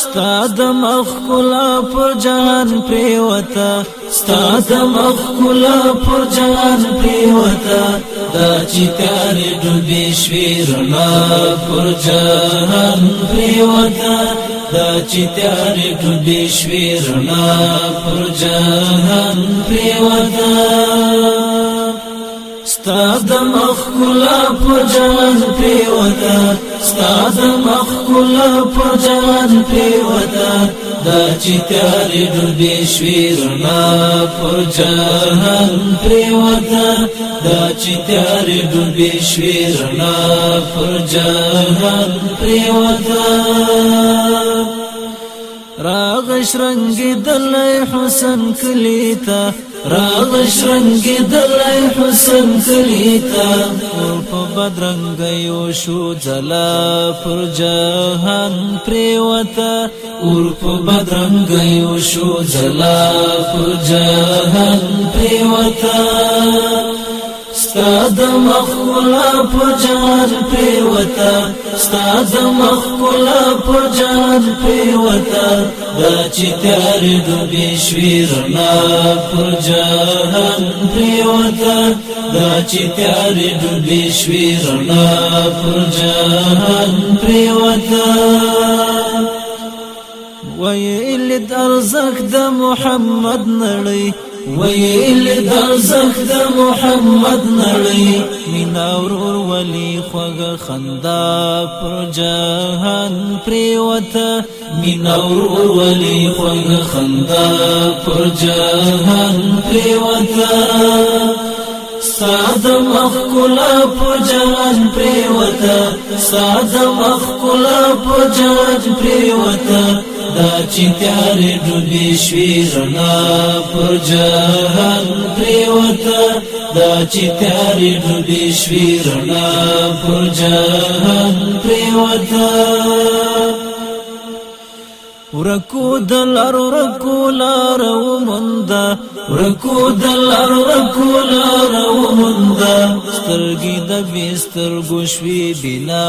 ستا د مخکلا پر جهان پریوتا ستا د مخکلا پر جهان پریوتا دا چې تیارې ډوبې شوې رڼا پر جهان پریوتا دا چې تیارې ډوبې شوې رڼا پر جهان پریوتا ستا د مخکلا پر جهان پریوتا ستا د مخکلا ټول په جهان پیوتا دا چې تیار ډوبې شوې رڼا پر جهان پیوتا دا چې تیار ډوبې شوې رڼا پر جهان پیوتا راغش رنگی دلی حسن کلیتا راغش رنگی دلی حسن کلیتا ور په بدرنګ یو شو جلا پر جهان پریوتا ور په بدرنګ یو شو جلا پر جهان پریوتا ستاد مخولا پجار پیوتا ستاد مخولا پجار پیوتا دا چې تیار د بشویر نا پجار پیوتا دا چې تیار د بشویر نا پجار پیوتا ویل د ارزق د محمد نړۍ ویل در زخد محمد نړۍ مینا ورور ولی خوږه خندا پر جهان پریوته مینا ورور ولی خوږه خندا پر جهان پریوته ساده مخکولا په جهان پریوته ساده مخکولا په جهان پریوته دا چې تیار ډوبې شوې رڼا پر جهان پریوته دا چې تیار ډوبې شوې رڼا پر جهان پریوته ورکو دلار ورکو لار ومندا ورکو دلار ورکو لار ومندا سترګي د بستر ګوشوي بنا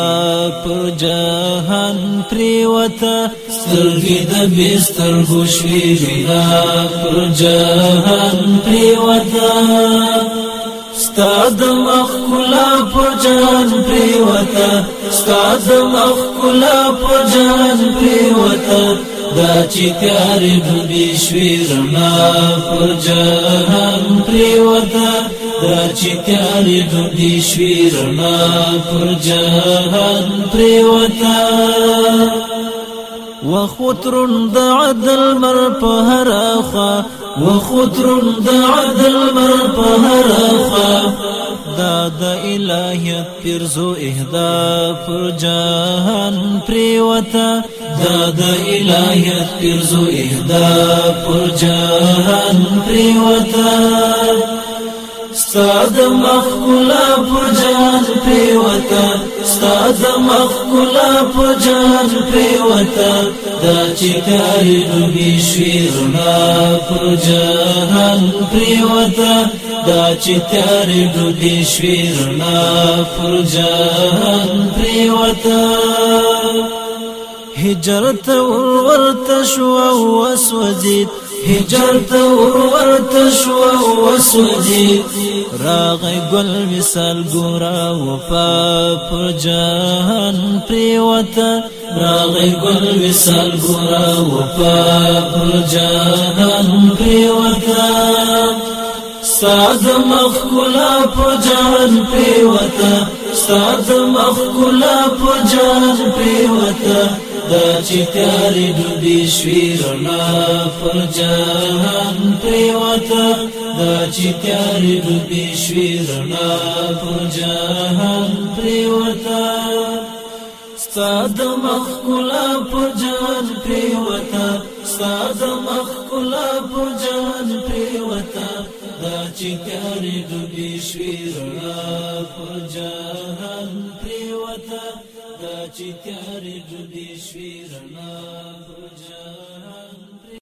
پر جهان پریوتا سترګي د بستر ګوشوي بنا پر جهان پریوتا ستاد مخ کلا پر جان پریوتا ستاد مخ کلا پر جان پریوتا دا چې قریب دې شوي رڼا پر جهان پریوته دا چې شوي رڼا پر جهان د عدل مر په هر اخوا د عدل مر په هر دا د الهیت پرزو اهدا پر جهان پریوتا دا د الهیت پرزو اهدا پر جهان پریوتا استاد مخکولا پجان پیوتا استاد مخکولا پجان پیوتا دا چکاری روبی شویرنا پجان پیوتا دا چکاری روبی شویرنا پجان پیوتا هجرت ور ورت شو وسوزید هجر ته ورته شو وسوځي راغی ګل مثال ګورا وفا پر جهان پریوتا راغی ګل مثال ګورا وفا پر جهان پریوتا ستاد مخکلا په جان پیوتا ستاد مخکلا په جان پیوتا دا چې تیارې ډوبې شوې رڼا پر جهان پریوته دا چې تیارې ډوبې شوې رڼا پر جهان پریوته ستاد مخ کلا پر جهان پریوته ستاد مخ کلا پر جهان پریوته دا چې تیارې ډوبې شوې رڼا پر جهان چې تیار جوړ دي رڼا پرجا